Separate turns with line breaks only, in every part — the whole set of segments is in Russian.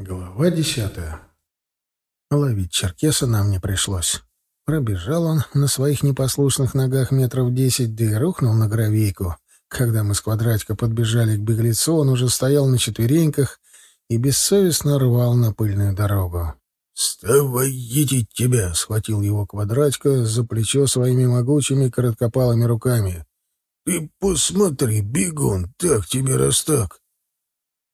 Глава десятая. Ловить черкеса нам не пришлось. Пробежал он на своих непослушных ногах метров десять, да и рухнул на гравейку. Когда мы с квадратика подбежали к беглецу, он уже стоял на четвереньках и бессовестно рвал на пыльную дорогу. «Вставай, едить тебя!» — схватил его квадратика за плечо своими могучими короткопалыми руками. «Ты посмотри, бегун, так тебе раз так!»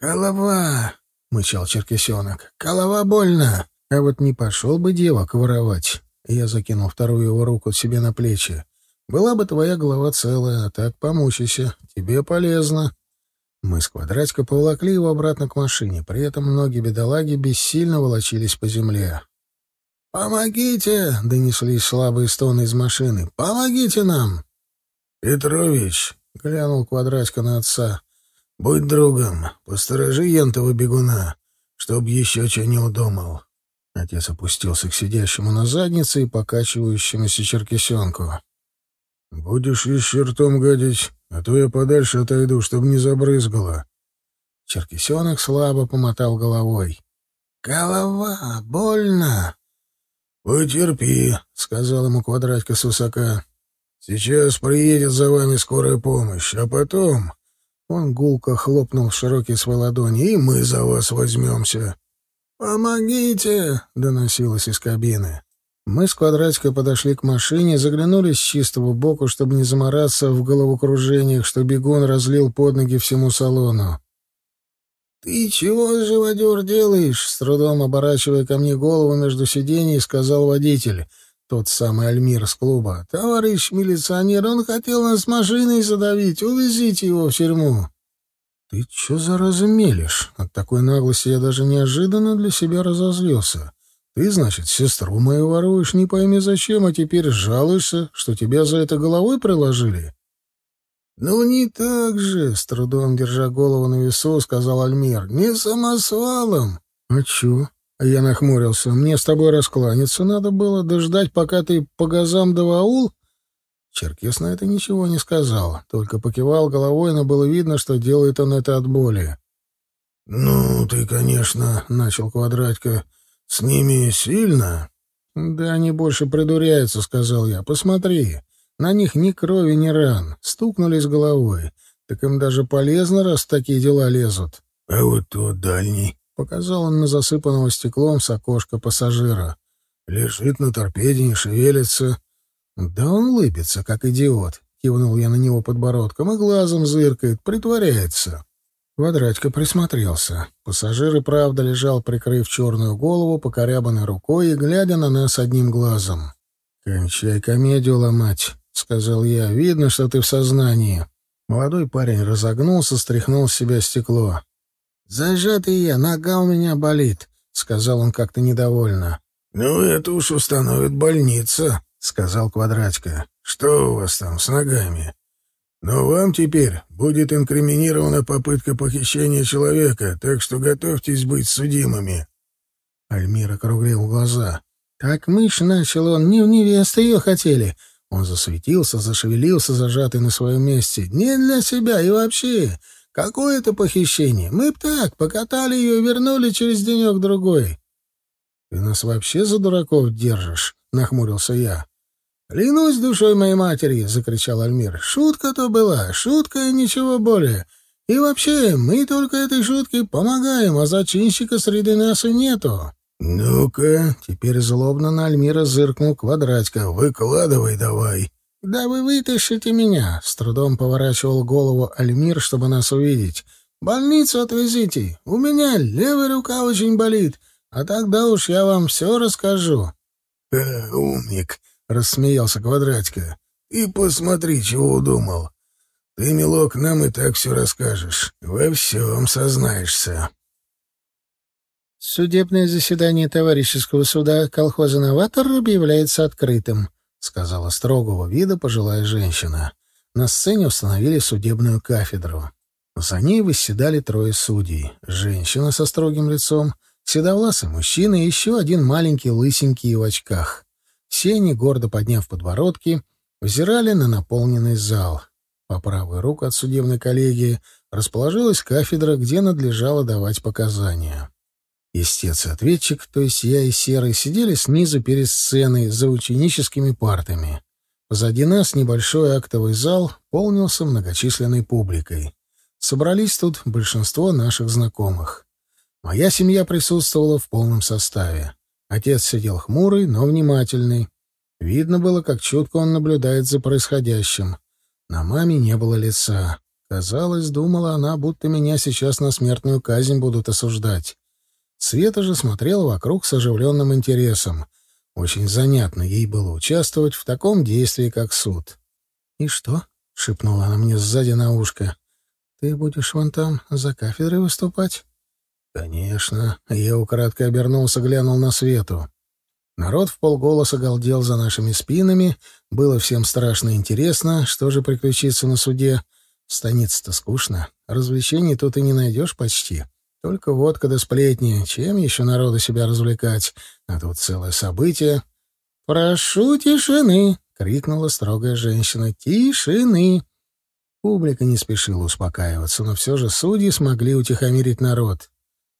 «Голова!» — мычал черкесенок. «Голова больно! А вот не пошел бы девок воровать!» Я закинул вторую его руку себе на плечи. «Была бы твоя голова целая, а так помучайся. Тебе полезно». Мы с квадратика поволокли его обратно к машине. При этом многие бедолаги бессильно волочились по земле. «Помогите!» — донеслись слабые стоны из машины. «Помогите нам!» «Петрович!» — глянул квадратика на отца. Будь другом, посторожи ентого бегуна, чтоб еще что не удумал. Отец опустился к сидящему на заднице и покачивающемуся черкесенку. — Будешь еще ртом гадить, а то я подальше отойду, чтобы не забрызгало. Черкесенок слабо помотал головой. — Голова, больно. — Потерпи, — сказал ему квадратка с высока. — Сейчас приедет за вами скорая помощь, а потом он гулко хлопнул в широкие свои ладони. «И мы за вас возьмемся!» «Помогите!» — доносилось из кабины. Мы с квадратикой подошли к машине, заглянули с чистого боку, чтобы не замораться в головокружениях, что бегун разлил под ноги всему салону. «Ты чего, живодер, делаешь?» — с трудом оборачивая ко мне голову между сидений, сказал водитель тот самый Альмир с клуба. «Товарищ милиционер, он хотел нас машиной задавить. Увезите его в тюрьму». «Ты чё за размелешь? От такой наглости я даже неожиданно для себя разозлился. Ты, значит, сестру мою воруешь, не пойми зачем, а теперь жалуешься, что тебя за это головой приложили?» «Ну, не так же», — с трудом держа голову на весу, сказал Альмир. «Не самосвалом». «А чё? Я нахмурился. «Мне с тобой раскланяться надо было, дождать, пока ты по газам даваул?» Черкес на это ничего не сказал, только покивал головой, но было видно, что делает он это от боли. «Ну, ты, конечно, — начал Квадратька, — с ними сильно?» «Да они больше придуряются», — сказал я. «Посмотри, на них ни крови, ни ран, стукнулись головой. Так им даже полезно, раз такие дела лезут». «А вот тот дальний», Показал он на засыпанного стеклом с окошка пассажира. Лежит на торпеде, не шевелится. Да он лыбится, как идиот. Кивнул я на него подбородком и глазом зыркает, притворяется. Квадратька присмотрелся. Пассажир и правда лежал, прикрыв черную голову, покорябанной рукой и глядя на нас одним глазом. «Кончай комедию ломать», — сказал я. «Видно, что ты в сознании». Молодой парень разогнулся, стряхнул с себя стекло. «Зажатый я, нога у меня болит», — сказал он как-то недовольно. «Ну, это уж установит больница», — сказал Квадратько. «Что у вас там с ногами?» «Но вам теперь будет инкриминирована попытка похищения человека, так что готовьтесь быть судимыми». Альмир округлил глаза. «Так мышь начал он, не в невесты ее хотели». Он засветился, зашевелился, зажатый на своем месте. «Не для себя и вообще. Какое это похищение? Мы б так, покатали ее и вернули через денек-другой. — Ты нас вообще за дураков держишь? — нахмурился я. — Клянусь душой моей матери! — закричал Альмир. — Шутка-то была, шутка и ничего более. И вообще, мы только этой шутке помогаем, а зачинщика среди нас и нету. — Ну-ка, теперь злобно на Альмира зыркнул квадратика. — Выкладывай давай. «Да вы вытащите меня!» — с трудом поворачивал голову Альмир, чтобы нас увидеть. «Больницу отвезите! У меня левая рука очень болит, а тогда уж я вам все расскажу». «Э, умник!» — рассмеялся Квадратика. «И посмотри, чего удумал. Ты, милок, нам и так все расскажешь. Во всем сознаешься».
Судебное заседание товарищеского суда колхоза «Новатор» объявляется открытым. — сказала строгого вида пожилая женщина. На сцене установили судебную кафедру. За ней восседали трое судей. Женщина со строгим лицом, седовласый мужчина и еще один маленький лысенький в очках. Все они, гордо подняв подбородки, взирали на наполненный зал. По правую руку от судебной коллегии расположилась кафедра, где надлежало давать показания.
Истец и ответчик, то есть я и Серый, сидели снизу перед сценой за ученическими партами. Позади нас небольшой актовый зал полнился многочисленной публикой. Собрались тут большинство наших знакомых. Моя семья присутствовала в полном составе. Отец сидел хмурый, но внимательный. Видно было, как чутко он наблюдает за происходящим. На маме не было лица. Казалось, думала она, будто меня сейчас на смертную казнь будут осуждать. Света же смотрела вокруг с оживленным интересом. Очень занятно ей было участвовать в таком действии, как суд. «И что?» — шепнула она мне сзади на ушко. «Ты будешь вон там за кафедрой выступать?» «Конечно». Я украдкой обернулся, глянул на Свету. Народ в полголоса галдел за нашими спинами. Было всем страшно интересно, что же приключится на суде. Станица-то скучно. Развлечений тут и не найдешь почти. Только водка да сплетни. Чем еще народу себя развлекать? А тут целое событие. «Прошу тишины!» — крикнула строгая женщина. «Тишины!» Публика не спешила успокаиваться, но все же судьи смогли утихомирить народ.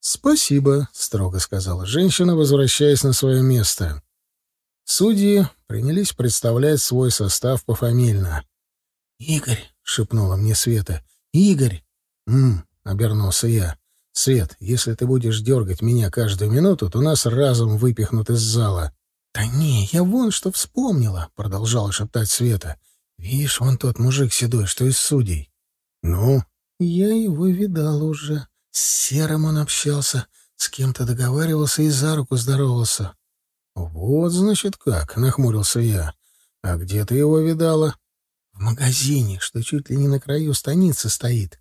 «Спасибо», — строго сказала женщина, возвращаясь на свое место. Судьи принялись представлять свой состав пофамильно. «Игорь», — шепнула мне Света. «Игорь!» «М-м», обернулся я. «Свет, если ты будешь дергать меня каждую минуту, то нас разом выпихнут из зала». «Да не, я вон что вспомнила», — продолжала шептать Света. «Видишь, вон тот мужик седой, что из судей». «Ну?» «Я его видал уже. С Серым он общался, с кем-то договаривался и за руку здоровался». «Вот, значит, как», — нахмурился я. «А где ты его видала?» В магазине, что чуть ли не на краю станицы стоит.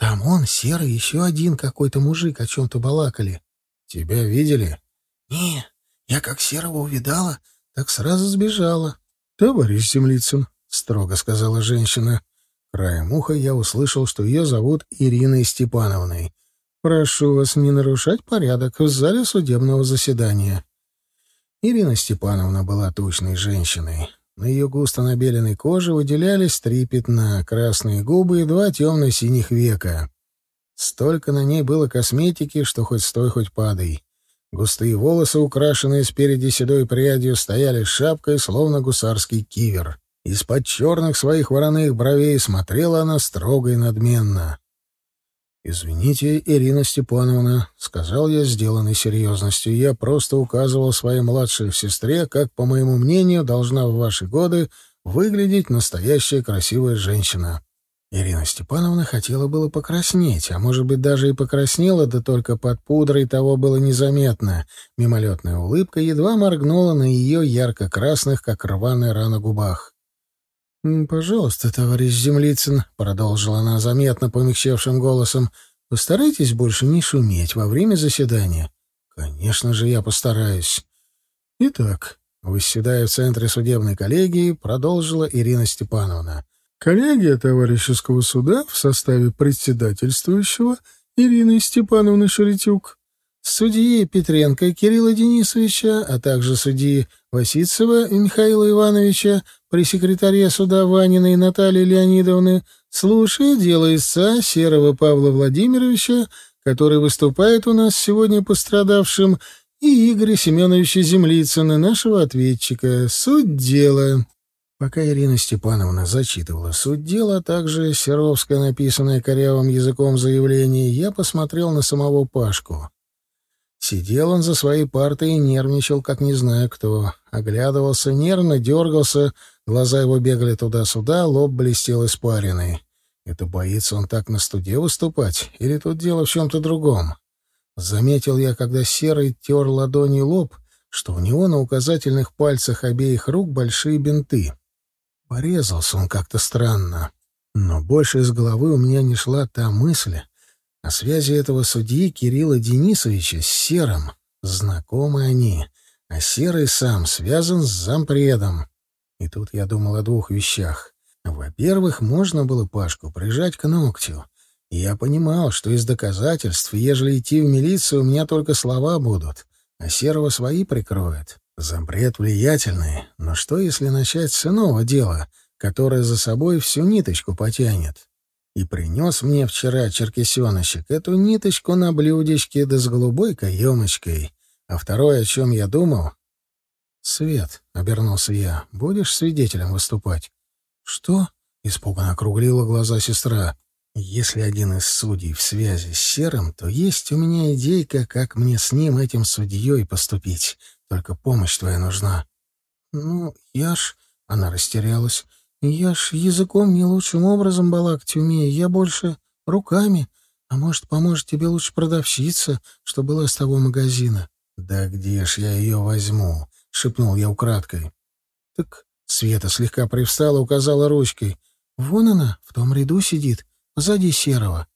Там он, серый, еще один какой-то мужик о чем-то балакали. Тебя видели? Не, я как серого увидала, так сразу сбежала. Товарищ Землицын, строго сказала женщина. Краем уха я услышал, что ее зовут Ириной Степановной. Прошу вас не нарушать порядок в зале судебного заседания. Ирина Степановна была тучной женщиной. На ее густо набеленной коже выделялись три пятна, красные губы и два темно-синих века. Столько на ней было косметики, что хоть стой, хоть падай. Густые волосы, украшенные спереди седой прядью, стояли шапкой, словно гусарский кивер. Из-под черных своих вороных бровей смотрела она строго и надменно. «Извините, Ирина Степановна», — сказал я, сделанной серьезностью. «Я просто указывал своей младшей сестре, как, по моему мнению, должна в ваши годы выглядеть настоящая красивая женщина». Ирина Степановна хотела было покраснеть, а может быть даже и покраснела, да только под пудрой того было незаметно. Мимолетная улыбка едва моргнула на ее ярко-красных, как рваная рана губах. «Пожалуйста, товарищ Землицын», — продолжила она заметно помягчевшим голосом, — «постарайтесь больше не шуметь во время заседания». «Конечно же, я постараюсь». «Итак», — восседая в центре судебной коллегии, продолжила Ирина Степановна, «коллегия товарищеского суда в составе председательствующего Ирины Степановны Шеретюк, судьи Петренко Кирилла Денисовича, а также судьи Васицева Михаила Ивановича, при секретаре суда Ваниной Натальи Леонидовны, слушает дело истца Серого Павла Владимировича, который выступает у нас сегодня пострадавшим, и Игоря Семеновича Землицына, нашего ответчика. Суть дела. Пока Ирина Степановна зачитывала суть дела, а также Серовское, написанное корявым языком заявление, я посмотрел на самого Пашку. Сидел он за своей партой и нервничал, как не знаю кто. Оглядывался, нервно дергался, глаза его бегали туда-сюда, лоб блестел испариной. Это боится он так на студе выступать? Или тут дело в чем-то другом? Заметил я, когда Серый тер ладони лоб, что у него на указательных пальцах обеих рук большие бинты. Порезался он как-то странно. Но больше из головы у меня не шла та мысль, о связи этого судьи Кирилла Денисовича с Серым. Знакомы они, а Серый сам связан с зампредом. И тут я думал о двух вещах. Во-первых, можно было Пашку прижать к ногтю. Я понимал, что из доказательств, ежели идти в милицию, у меня только слова будут, а Серого свои прикроют. Зампред влиятельный, но что, если начать с иного дела, которое за собой всю ниточку потянет? И принес мне вчера черкесеночек эту ниточку на блюдечке да с голубой каемочкой. А второе, о чем я думал... «Свет», — обернулся я, — «будешь свидетелем выступать?» «Что?» — испуганно округлила глаза сестра. «Если один из судей в связи с Серым, то есть у меня идейка, как мне с ним, этим судьей, поступить. Только помощь твоя нужна». «Ну, я ж...» — она растерялась. «Я ж языком не лучшим образом балакать умею. Я больше руками. А может, поможет тебе лучше продавщица, что была с того магазина?» «Да где ж я ее возьму?» — шепнул я украдкой. «Так Света слегка привстала, указала ручкой. «Вон она, в том ряду сидит, позади серого».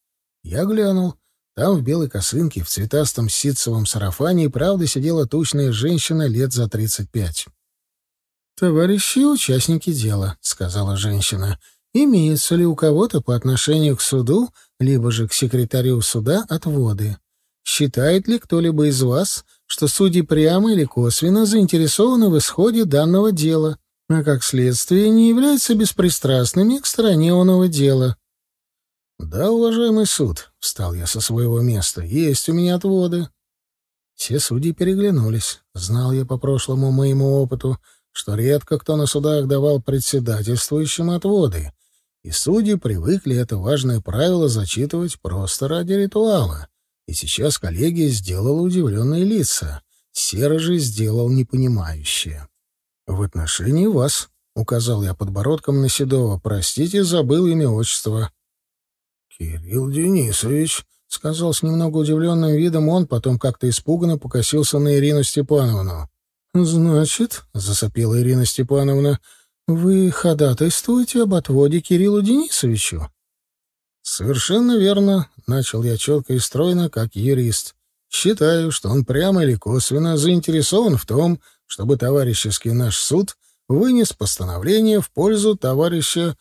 Я глянул. Там в белой косынке, в цветастом ситцевом сарафане и правда сидела тучная женщина лет за тридцать пять. «Товарищи участники дела», — сказала женщина, — «имеются ли у кого-то по отношению к суду, либо же к секретарю суда отводы? Считает ли кто-либо из вас, что судьи прямо или косвенно заинтересованы в исходе данного дела?» а как следствие не являются беспристрастными к стороне оного дела. «Да, уважаемый суд», — встал я со своего места, — «есть у меня отводы». Все судьи переглянулись. Знал я по прошлому моему опыту, что редко кто на судах давал председательствующим отводы, и судьи привыкли это важное правило зачитывать просто ради ритуала. И сейчас коллегия сделала удивленные лица. Сера же сделал непонимающее. «В отношении вас», — указал я подбородком на Седова. «Простите, забыл имя отчества». «Кирилл Денисович», — сказал с немного удивленным видом он, потом как-то испуганно покосился на Ирину Степановну. «Значит», — засопела Ирина Степановна, — «вы ходатайствуете об отводе Кириллу Денисовичу?» «Совершенно верно», — начал я четко и стройно, как юрист. «Считаю, что он прямо или косвенно заинтересован в том, чтобы товарищеский наш суд вынес постановление в пользу товарища...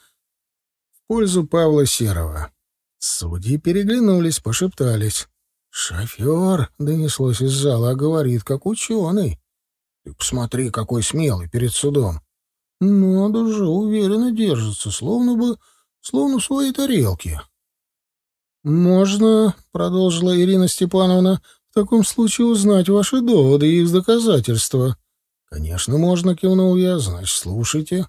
в пользу Павла Серова. Судьи переглянулись, пошептались. «Шофер!» — донеслось из зала, а говорит, как ученый. «Ты посмотри, какой смелый перед судом!» «Надо же, уверенно держится, словно бы... словно в своей тарелке». «Можно, — продолжила Ирина Степановна, — в таком случае узнать ваши доводы и их доказательства». «Конечно, можно», — кивнул я. «Значит, слушайте».